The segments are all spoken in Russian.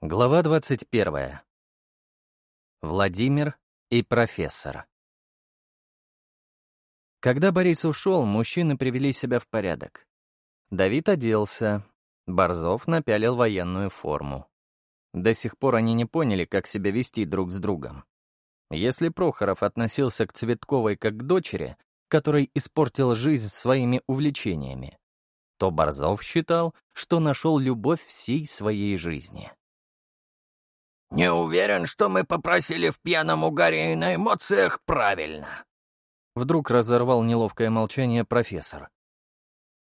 Глава 21. Владимир и профессор. Когда Борис ушел, мужчины привели себя в порядок. Давид оделся, Борзов напялил военную форму. До сих пор они не поняли, как себя вести друг с другом. Если Прохоров относился к Цветковой как к дочери, которой испортил жизнь своими увлечениями, то Борзов считал, что нашел любовь всей своей жизни. «Не уверен, что мы попросили в пьяном угаре и на эмоциях правильно». Вдруг разорвал неловкое молчание профессор.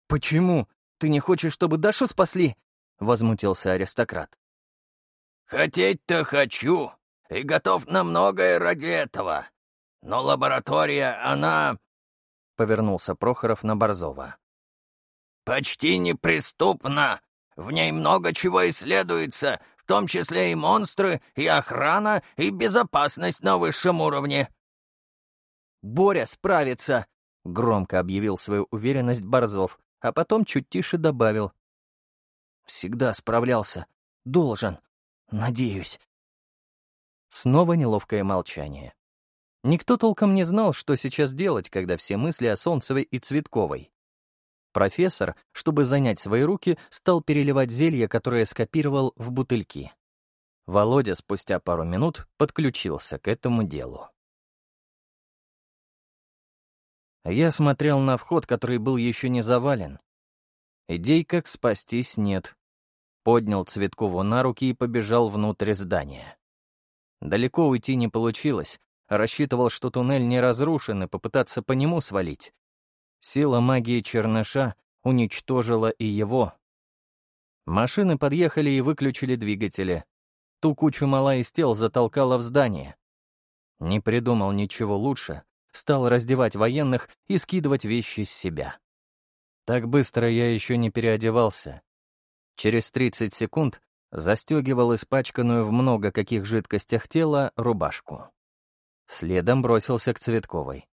«Почему? Ты не хочешь, чтобы Дашу спасли?» — возмутился аристократ. «Хотеть-то хочу, и готов на многое ради этого. Но лаборатория, она...» — повернулся Прохоров на Борзова. «Почти неприступна. В ней много чего исследуется, том числе и монстры, и охрана, и безопасность на высшем уровне». «Боря справится!» — громко объявил свою уверенность Борзов, а потом чуть тише добавил. «Всегда справлялся. Должен. Надеюсь». Снова неловкое молчание. Никто толком не знал, что сейчас делать, когда все мысли о Солнцевой и Цветковой. Профессор, чтобы занять свои руки, стал переливать зелье, которое скопировал в бутыльки. Володя спустя пару минут подключился к этому делу. Я смотрел на вход, который был еще не завален. Идей, как спастись, нет. Поднял Цветкову на руки и побежал внутрь здания. Далеко уйти не получилось. Рассчитывал, что туннель не разрушен, и попытаться по нему свалить. Сила магии черныша уничтожила и его. Машины подъехали и выключили двигатели. Ту кучу мала из тел затолкала в здание. Не придумал ничего лучше, стал раздевать военных и скидывать вещи с себя. Так быстро я еще не переодевался. Через 30 секунд застегивал испачканную в много каких жидкостях тела рубашку. Следом бросился к Цветковой.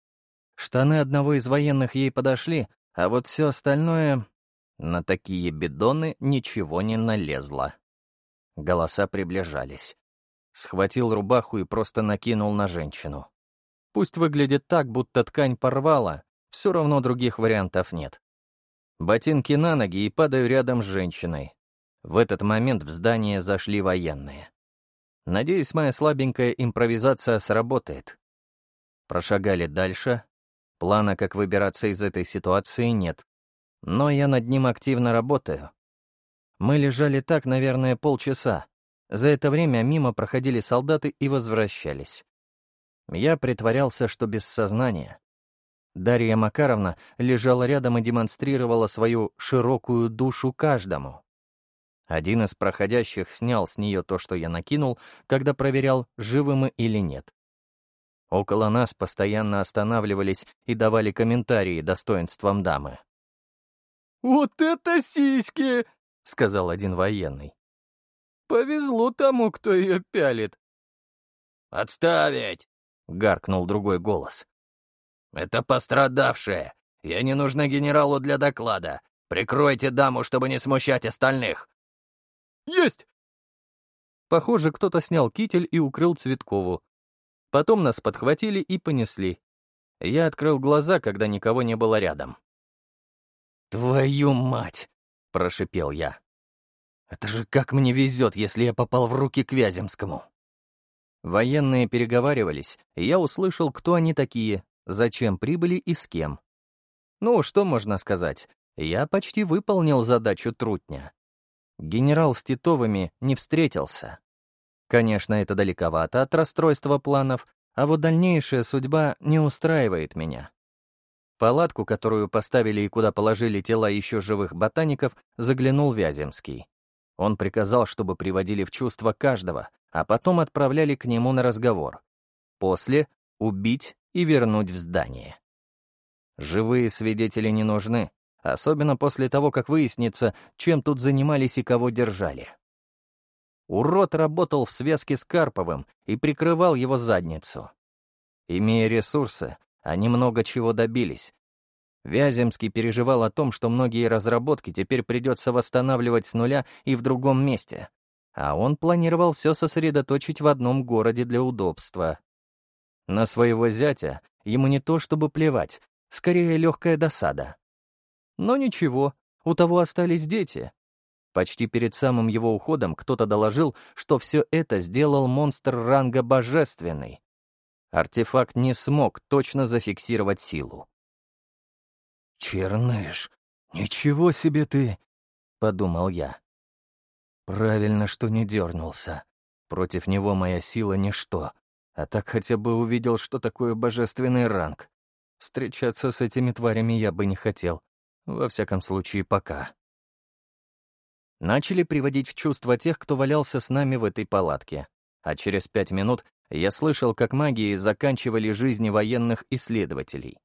Штаны одного из военных ей подошли, а вот все остальное... На такие бидоны ничего не налезло. Голоса приближались. Схватил рубаху и просто накинул на женщину. Пусть выглядит так, будто ткань порвала, все равно других вариантов нет. Ботинки на ноги и падаю рядом с женщиной. В этот момент в здание зашли военные. Надеюсь, моя слабенькая импровизация сработает. Прошагали дальше, Плана, как выбираться из этой ситуации, нет. Но я над ним активно работаю. Мы лежали так, наверное, полчаса. За это время мимо проходили солдаты и возвращались. Я притворялся, что без сознания. Дарья Макаровна лежала рядом и демонстрировала свою широкую душу каждому. Один из проходящих снял с нее то, что я накинул, когда проверял, живы мы или нет. Около нас постоянно останавливались и давали комментарии достоинствам дамы. «Вот это сиськи!» — сказал один военный. «Повезло тому, кто ее пялит». «Отставить!» — гаркнул другой голос. «Это пострадавшая. Я не нужна генералу для доклада. Прикройте даму, чтобы не смущать остальных». «Есть!» Похоже, кто-то снял китель и укрыл Цветкову, Потом нас подхватили и понесли. Я открыл глаза, когда никого не было рядом. «Твою мать!» — прошипел я. «Это же как мне везет, если я попал в руки к Вяземскому!» Военные переговаривались, и я услышал, кто они такие, зачем прибыли и с кем. Ну, что можно сказать? Я почти выполнил задачу трутня. Генерал с Титовыми не встретился. Конечно, это далековато от расстройства планов, а вот дальнейшая судьба не устраивает меня. Палатку, которую поставили и куда положили тела еще живых ботаников, заглянул Вяземский. Он приказал, чтобы приводили в чувство каждого, а потом отправляли к нему на разговор. После — убить и вернуть в здание. Живые свидетели не нужны, особенно после того, как выяснится, чем тут занимались и кого держали. Урод работал в связке с Карповым и прикрывал его задницу. Имея ресурсы, они много чего добились. Вяземский переживал о том, что многие разработки теперь придется восстанавливать с нуля и в другом месте. а он планировал все сосредоточить в одном городе для удобства. На своего зятя ему не то чтобы плевать, скорее легкая досада. Но ничего, у того остались дети. Почти перед самым его уходом кто-то доложил, что все это сделал монстр ранга божественный. Артефакт не смог точно зафиксировать силу. «Черныш, ничего себе ты!» — подумал я. «Правильно, что не дернулся. Против него моя сила — ничто. А так хотя бы увидел, что такое божественный ранг. Встречаться с этими тварями я бы не хотел. Во всяком случае, пока. Начали приводить в чувство тех, кто валялся с нами в этой палатке. А через пять минут я слышал, как магии заканчивали жизни военных исследователей.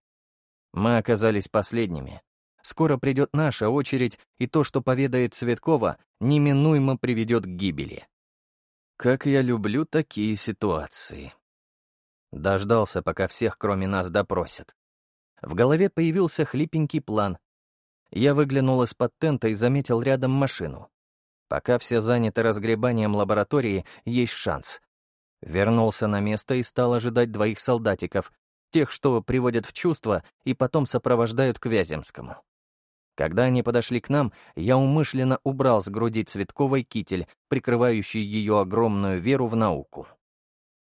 Мы оказались последними. Скоро придет наша очередь, и то, что поведает Цветкова, неминуемо приведет к гибели. Как я люблю такие ситуации. Дождался, пока всех, кроме нас, допросят. В голове появился хлипенький план. Я выглянул из-под тента и заметил рядом машину. Пока все заняты разгребанием лаборатории, есть шанс. Вернулся на место и стал ожидать двоих солдатиков, тех, что приводят в чувство и потом сопровождают к Вяземскому. Когда они подошли к нам, я умышленно убрал с груди Цветковой китель, прикрывающий ее огромную веру в науку.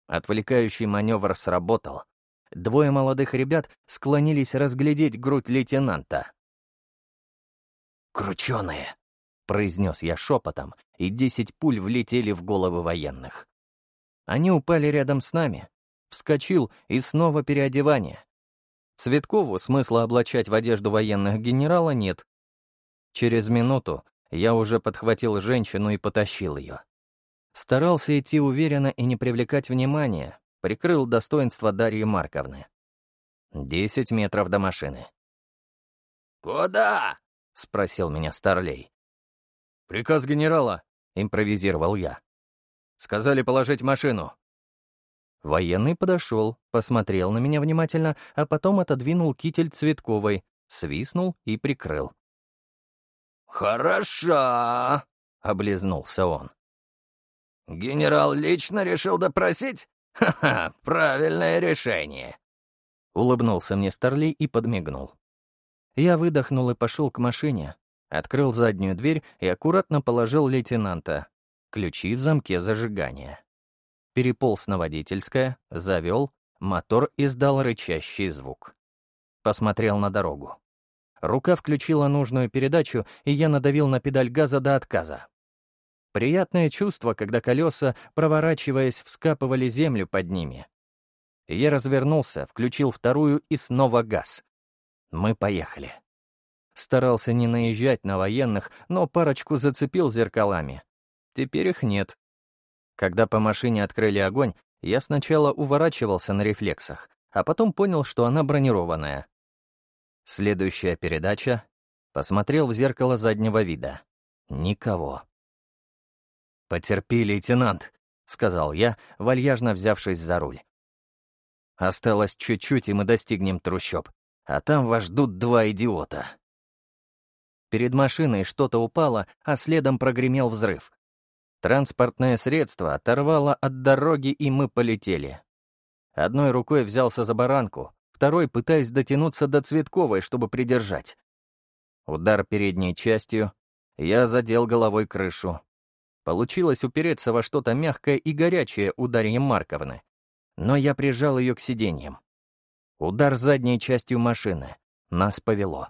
Отвлекающий маневр сработал. Двое молодых ребят склонились разглядеть грудь лейтенанта. «Крученые!» — произнес я шепотом, и десять пуль влетели в головы военных. Они упали рядом с нами. Вскочил, и снова переодевание. Цветкову смысла облачать в одежду военных генерала нет. Через минуту я уже подхватил женщину и потащил ее. Старался идти уверенно и не привлекать внимания, прикрыл достоинство Дарьи Марковны. Десять метров до машины. «Куда?» — спросил меня Старлей. «Приказ генерала», — импровизировал я. «Сказали положить машину». Военный подошел, посмотрел на меня внимательно, а потом отодвинул китель Цветковой, свистнул и прикрыл. «Хорошо», — облизнулся он. «Генерал лично решил допросить? Ха-ха, правильное решение». Улыбнулся мне Старлей и подмигнул. Я выдохнул и пошел к машине, открыл заднюю дверь и аккуратно положил лейтенанта. Ключи в замке зажигания переполз на водительское, завел, мотор издал рычащий звук. Посмотрел на дорогу. Рука включила нужную передачу, и я надавил на педаль газа до отказа. Приятное чувство, когда колеса, проворачиваясь, вскапывали землю под ними. Я развернулся, включил вторую и снова газ. Мы поехали. Старался не наезжать на военных, но парочку зацепил зеркалами. Теперь их нет, когда по машине открыли огонь, я сначала уворачивался на рефлексах, а потом понял, что она бронированная. Следующая передача. Посмотрел в зеркало заднего вида. Никого. «Потерпи, лейтенант», — сказал я, вальяжно взявшись за руль. «Осталось чуть-чуть, и мы достигнем трущоб, а там вас ждут два идиота». Перед машиной что-то упало, а следом прогремел взрыв. Транспортное средство оторвало от дороги, и мы полетели. Одной рукой взялся за баранку, второй пытаясь дотянуться до Цветковой, чтобы придержать. Удар передней частью, я задел головой крышу. Получилось упереться во что-то мягкое и горячее у Дарьи Марковны, но я прижал ее к сиденьям. Удар задней частью машины. Нас повело.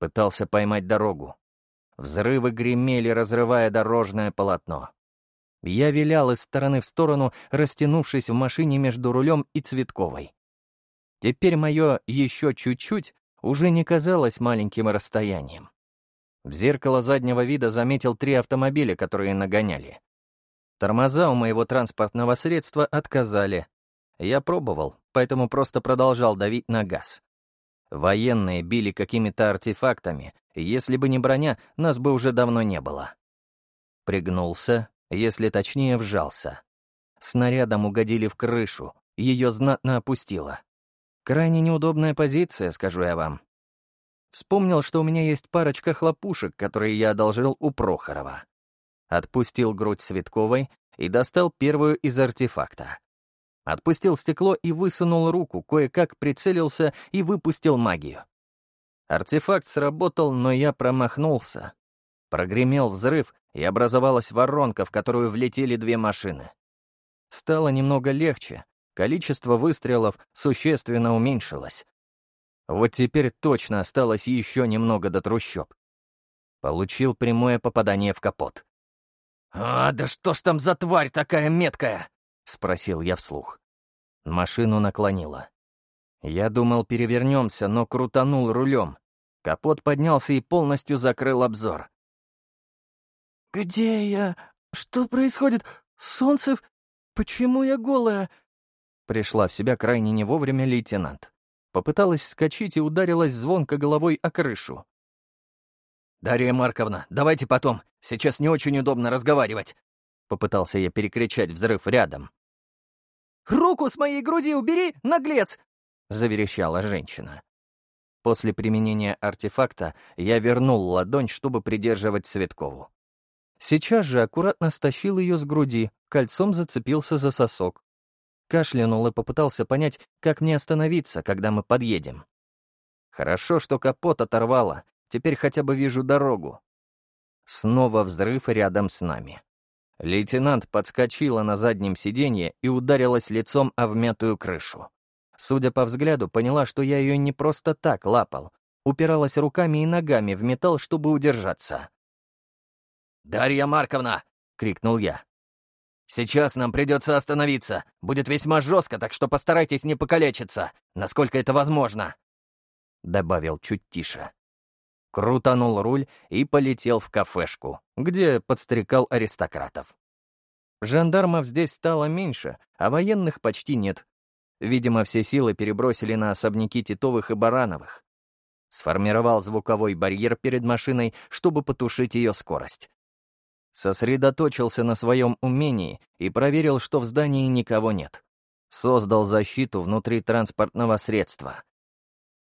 Пытался поймать дорогу. Взрывы гремели, разрывая дорожное полотно. Я вилял из стороны в сторону, растянувшись в машине между рулем и Цветковой. Теперь мое «еще чуть-чуть» уже не казалось маленьким расстоянием. В зеркало заднего вида заметил три автомобиля, которые нагоняли. Тормоза у моего транспортного средства отказали. Я пробовал, поэтому просто продолжал давить на газ. Военные били какими-то артефактами, если бы не броня, нас бы уже давно не было. Пригнулся, если точнее, вжался. Снарядом угодили в крышу, ее знатно опустило. Крайне неудобная позиция, скажу я вам. Вспомнил, что у меня есть парочка хлопушек, которые я одолжил у Прохорова. Отпустил грудь Светковой и достал первую из артефакта. Отпустил стекло и высунул руку, кое-как прицелился и выпустил магию. Артефакт сработал, но я промахнулся. Прогремел взрыв, и образовалась воронка, в которую влетели две машины. Стало немного легче, количество выстрелов существенно уменьшилось. Вот теперь точно осталось еще немного до трущоб. Получил прямое попадание в капот. «А, да что ж там за тварь такая меткая?» — спросил я вслух. Машину наклонило. Я думал, перевернемся, но крутанул рулем. Капот поднялся и полностью закрыл обзор. «Где я? Что происходит? Солнце? Почему я голая?» Пришла в себя крайне не вовремя лейтенант. Попыталась вскочить и ударилась звонко головой о крышу. «Дарья Марковна, давайте потом. Сейчас не очень удобно разговаривать». Попытался я перекричать взрыв рядом. «Руку с моей груди убери, наглец!» — заверещала женщина. После применения артефакта я вернул ладонь, чтобы придерживать Светкову. Сейчас же аккуратно стащил ее с груди, кольцом зацепился за сосок. Кашлянул и попытался понять, как мне остановиться, когда мы подъедем. Хорошо, что капот оторвало, теперь хотя бы вижу дорогу. Снова взрыв рядом с нами. Лейтенант подскочила на заднем сиденье и ударилась лицом о вмятую крышу. Судя по взгляду, поняла, что я ее не просто так лапал. Упиралась руками и ногами в металл, чтобы удержаться. «Дарья Марковна!» — крикнул я. «Сейчас нам придется остановиться. Будет весьма жестко, так что постарайтесь не покалечиться, насколько это возможно», — добавил чуть тише. Крутанул руль и полетел в кафешку, где подстрекал аристократов. Жандармов здесь стало меньше, а военных почти нет. Видимо, все силы перебросили на особняки Титовых и Барановых. Сформировал звуковой барьер перед машиной, чтобы потушить ее скорость. Сосредоточился на своем умении и проверил, что в здании никого нет. Создал защиту внутри транспортного средства.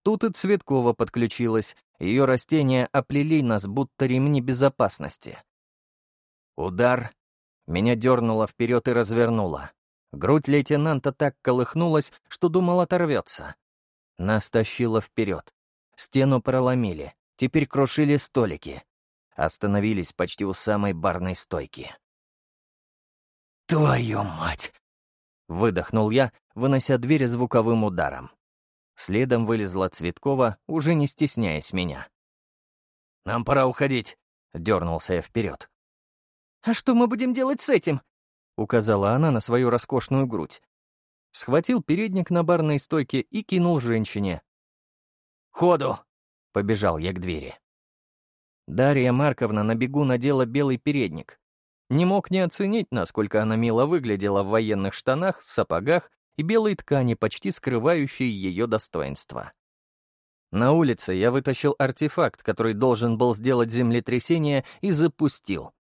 Тут и Цветкова подключилась, ее растения оплели нас, будто ремни безопасности. Удар. Меня дернуло вперед и развернуло. Грудь лейтенанта так колыхнулась, что думал оторвется. Нас тащило вперед. Стену проломили. Теперь крушили столики. Остановились почти у самой барной стойки. «Твою мать!» — выдохнул я, вынося дверь звуковым ударом. Следом вылезла Цветкова, уже не стесняясь меня. «Нам пора уходить», — дернулся я вперед. «А что мы будем делать с этим?» — указала она на свою роскошную грудь. Схватил передник на барной стойке и кинул женщине. «Ходу!» — побежал я к двери. Дарья Марковна на бегу надела белый передник. Не мог не оценить, насколько она мило выглядела в военных штанах, сапогах и белой ткани, почти скрывающей ее достоинство. На улице я вытащил артефакт, который должен был сделать землетрясение, и запустил.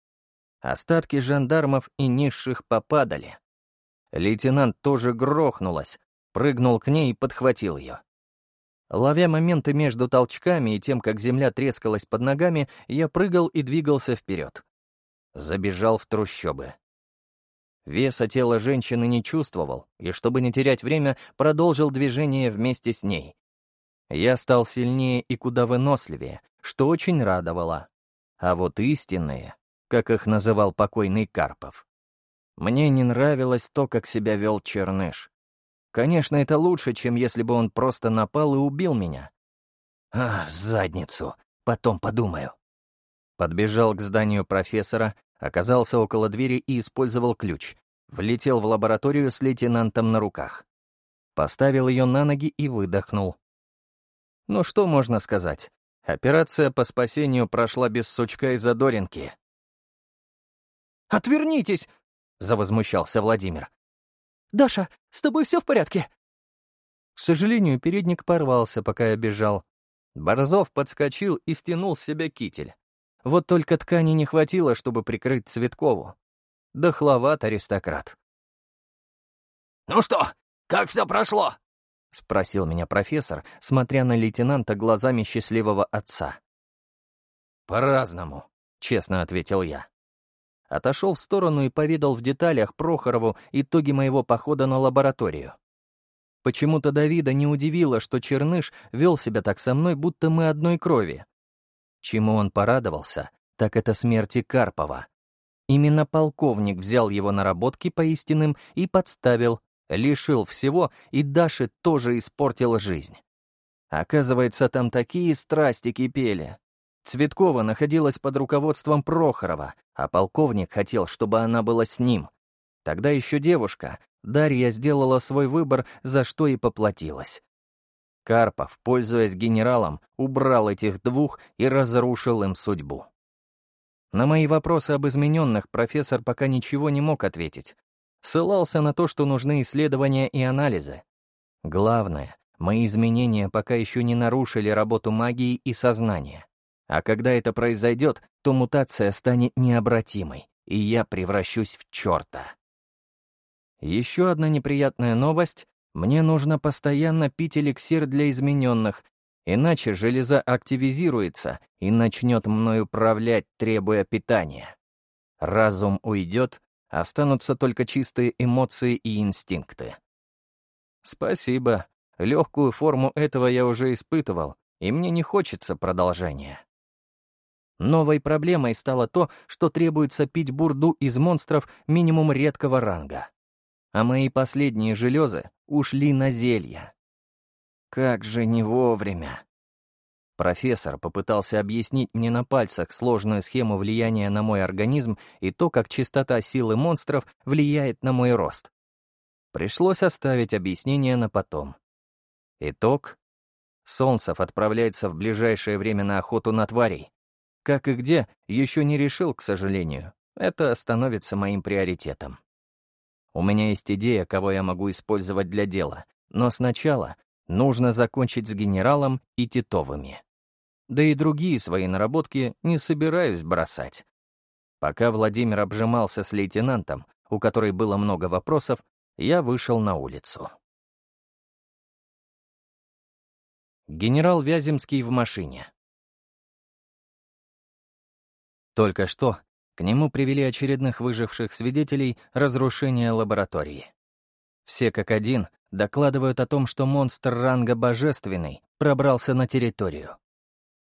Остатки жандармов и низших попадали. Лейтенант тоже грохнулась, прыгнул к ней и подхватил ее. Ловя моменты между толчками и тем, как земля трескалась под ногами, я прыгал и двигался вперед. Забежал в трущобы. Веса тела женщины не чувствовал, и, чтобы не терять время, продолжил движение вместе с ней. Я стал сильнее и куда выносливее, что очень радовало. А вот истинные, как их называл покойный Карпов, мне не нравилось то, как себя вел Черныш. Конечно, это лучше, чем если бы он просто напал и убил меня. А, задницу, потом подумаю. Подбежал к зданию профессора, Оказался около двери и использовал ключ. Влетел в лабораторию с лейтенантом на руках. Поставил ее на ноги и выдохнул. Ну что можно сказать? Операция по спасению прошла без сучка и задоринки. «Отвернитесь!» — завозмущался Владимир. «Даша, с тобой все в порядке?» К сожалению, передник порвался, пока я бежал. Борзов подскочил и стянул с себя китель. Вот только ткани не хватило, чтобы прикрыть Цветкову. Дохловат аристократ. «Ну что, как все прошло?» — спросил меня профессор, смотря на лейтенанта глазами счастливого отца. «По-разному», — честно ответил я. отошел в сторону и поведал в деталях Прохорову итоги моего похода на лабораторию. Почему-то Давида не удивило, что Черныш вел себя так со мной, будто мы одной крови. Чему он порадовался, так это смерти Карпова. Именно полковник взял его наработки по истинным и подставил, лишил всего, и Даше тоже испортил жизнь. Оказывается, там такие страсти кипели. Цветкова находилась под руководством Прохорова, а полковник хотел, чтобы она была с ним. Тогда еще девушка, Дарья сделала свой выбор, за что и поплатилась. Карпов, пользуясь генералом, убрал этих двух и разрушил им судьбу. На мои вопросы об измененных профессор пока ничего не мог ответить. Ссылался на то, что нужны исследования и анализы. Главное, мои изменения пока еще не нарушили работу магии и сознания. А когда это произойдет, то мутация станет необратимой, и я превращусь в черта. Еще одна неприятная новость — мне нужно постоянно пить эликсир для измененных, иначе железа активизируется и начнет мной управлять, требуя питания. Разум уйдет, останутся только чистые эмоции и инстинкты. Спасибо. Легкую форму этого я уже испытывал, и мне не хочется продолжения. Новой проблемой стало то, что требуется пить бурду из монстров минимум редкого ранга. А мои последние железы ушли на зелья. Как же не вовремя. Профессор попытался объяснить мне на пальцах сложную схему влияния на мой организм и то, как частота силы монстров влияет на мой рост. Пришлось оставить объяснение на потом. Итог. Солнцев отправляется в ближайшее время на охоту на тварей, как и где, еще не решил, к сожалению. Это становится моим приоритетом. У меня есть идея, кого я могу использовать для дела, но сначала нужно закончить с генералом и Титовыми. Да и другие свои наработки не собираюсь бросать. Пока Владимир обжимался с лейтенантом, у которой было много вопросов, я вышел на улицу. Генерал Вяземский в машине. Только что к нему привели очередных выживших свидетелей разрушения лаборатории. Все как один докладывают о том, что монстр ранга божественный пробрался на территорию.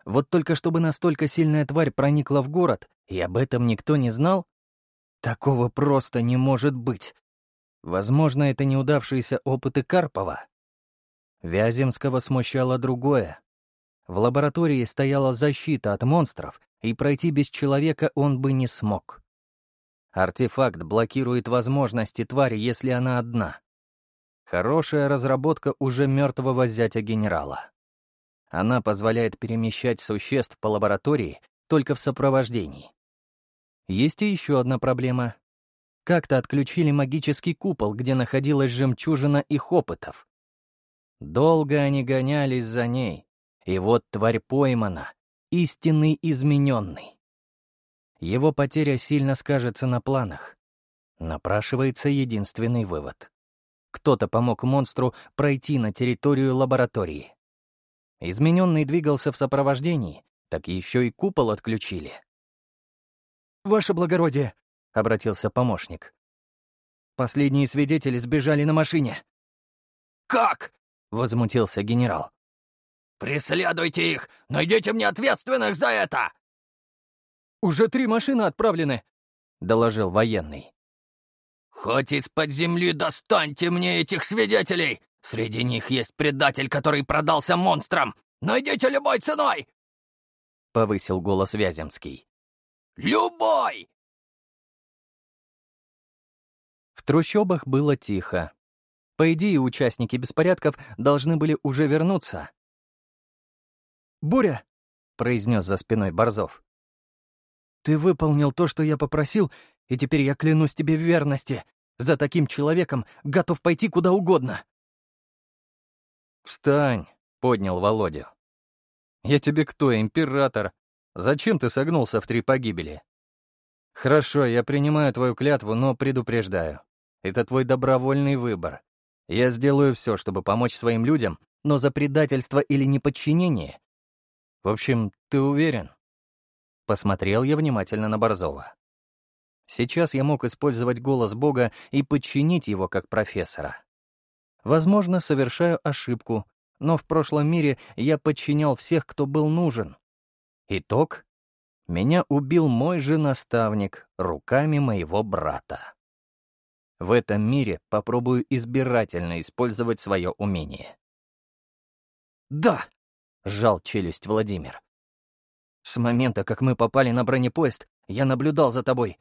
Вот только чтобы настолько сильная тварь проникла в город, и об этом никто не знал? Такого просто не может быть. Возможно, это неудавшиеся опыты Карпова. Вяземского смущало другое. В лаборатории стояла защита от монстров, и пройти без человека он бы не смог. Артефакт блокирует возможности твари, если она одна. Хорошая разработка уже мертвого зятя генерала. Она позволяет перемещать существ по лаборатории только в сопровождении. Есть и еще одна проблема. Как-то отключили магический купол, где находилась жемчужина их опытов. Долго они гонялись за ней, и вот тварь поймана, истинный измененный. Его потеря сильно скажется на планах. Напрашивается единственный вывод. Кто-то помог монстру пройти на территорию лаборатории. Измененный двигался в сопровождении, так еще и купол отключили. «Ваше благородие», — обратился помощник. «Последние свидетели сбежали на машине». «Как?» — возмутился генерал. «Преследуйте их! Найдите мне ответственных за это!» «Уже три машины отправлены», — доложил военный. «Хоть из-под земли достаньте мне этих свидетелей! Среди них есть предатель, который продался монстрам! Найдите любой ценой!» — повысил голос Вяземский. «Любой!» В трущобах было тихо. По идее, участники беспорядков должны были уже вернуться, «Буря!» — произнес за спиной Борзов. «Ты выполнил то, что я попросил, и теперь я клянусь тебе в верности. За таким человеком готов пойти куда угодно». «Встань!» — поднял Володю. «Я тебе кто, император? Зачем ты согнулся в три погибели?» «Хорошо, я принимаю твою клятву, но предупреждаю. Это твой добровольный выбор. Я сделаю все, чтобы помочь своим людям, но за предательство или неподчинение в общем, ты уверен?» Посмотрел я внимательно на Борзова. Сейчас я мог использовать голос Бога и подчинить его как профессора. Возможно, совершаю ошибку, но в прошлом мире я подчинял всех, кто был нужен. Итог? Меня убил мой же наставник руками моего брата. В этом мире попробую избирательно использовать свое умение. «Да!» — сжал челюсть Владимир. «С момента, как мы попали на бронепоезд, я наблюдал за тобой.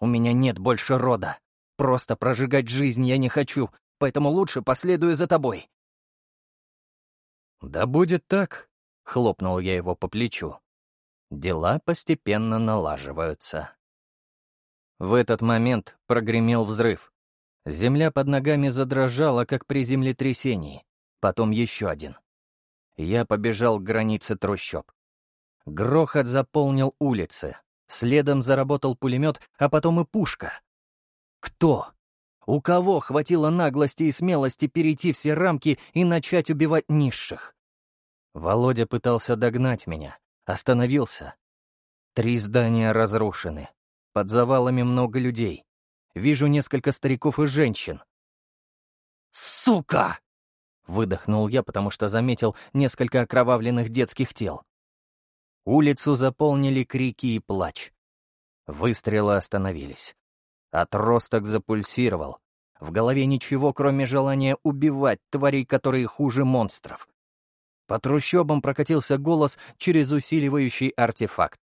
У меня нет больше рода. Просто прожигать жизнь я не хочу, поэтому лучше последую за тобой». «Да будет так», — хлопнул я его по плечу. Дела постепенно налаживаются. В этот момент прогремел взрыв. Земля под ногами задрожала, как при землетрясении. Потом еще один. Я побежал к границе трущоб. Грохот заполнил улицы. Следом заработал пулемет, а потом и пушка. Кто? У кого хватило наглости и смелости перейти все рамки и начать убивать низших? Володя пытался догнать меня. Остановился. Три здания разрушены. Под завалами много людей. Вижу несколько стариков и женщин. «Сука!» — выдохнул я, потому что заметил несколько окровавленных детских тел. Улицу заполнили крики и плач. Выстрелы остановились. Отросток запульсировал. В голове ничего, кроме желания убивать тварей, которые хуже монстров. По трущобам прокатился голос через усиливающий артефакт.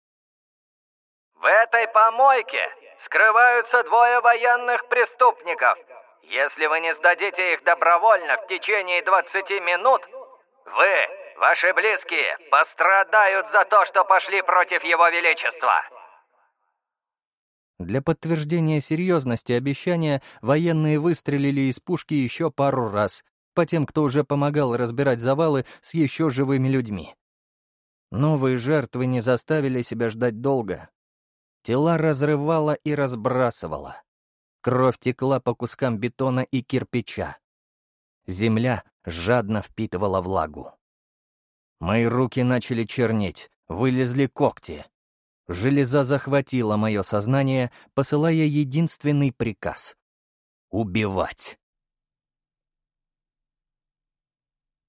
«В этой помойке скрываются двое военных преступников. Если вы не сдадите их добровольно в течение 20 минут, вы, ваши близкие, пострадают за то, что пошли против Его Величества». Для подтверждения серьезности обещания военные выстрелили из пушки еще пару раз по тем, кто уже помогал разбирать завалы с еще живыми людьми. Новые жертвы не заставили себя ждать долго. Тела разрывало и разбрасывало. Кровь текла по кускам бетона и кирпича. Земля жадно впитывала влагу. Мои руки начали чернеть, вылезли когти. Железа захватила мое сознание, посылая единственный приказ — убивать.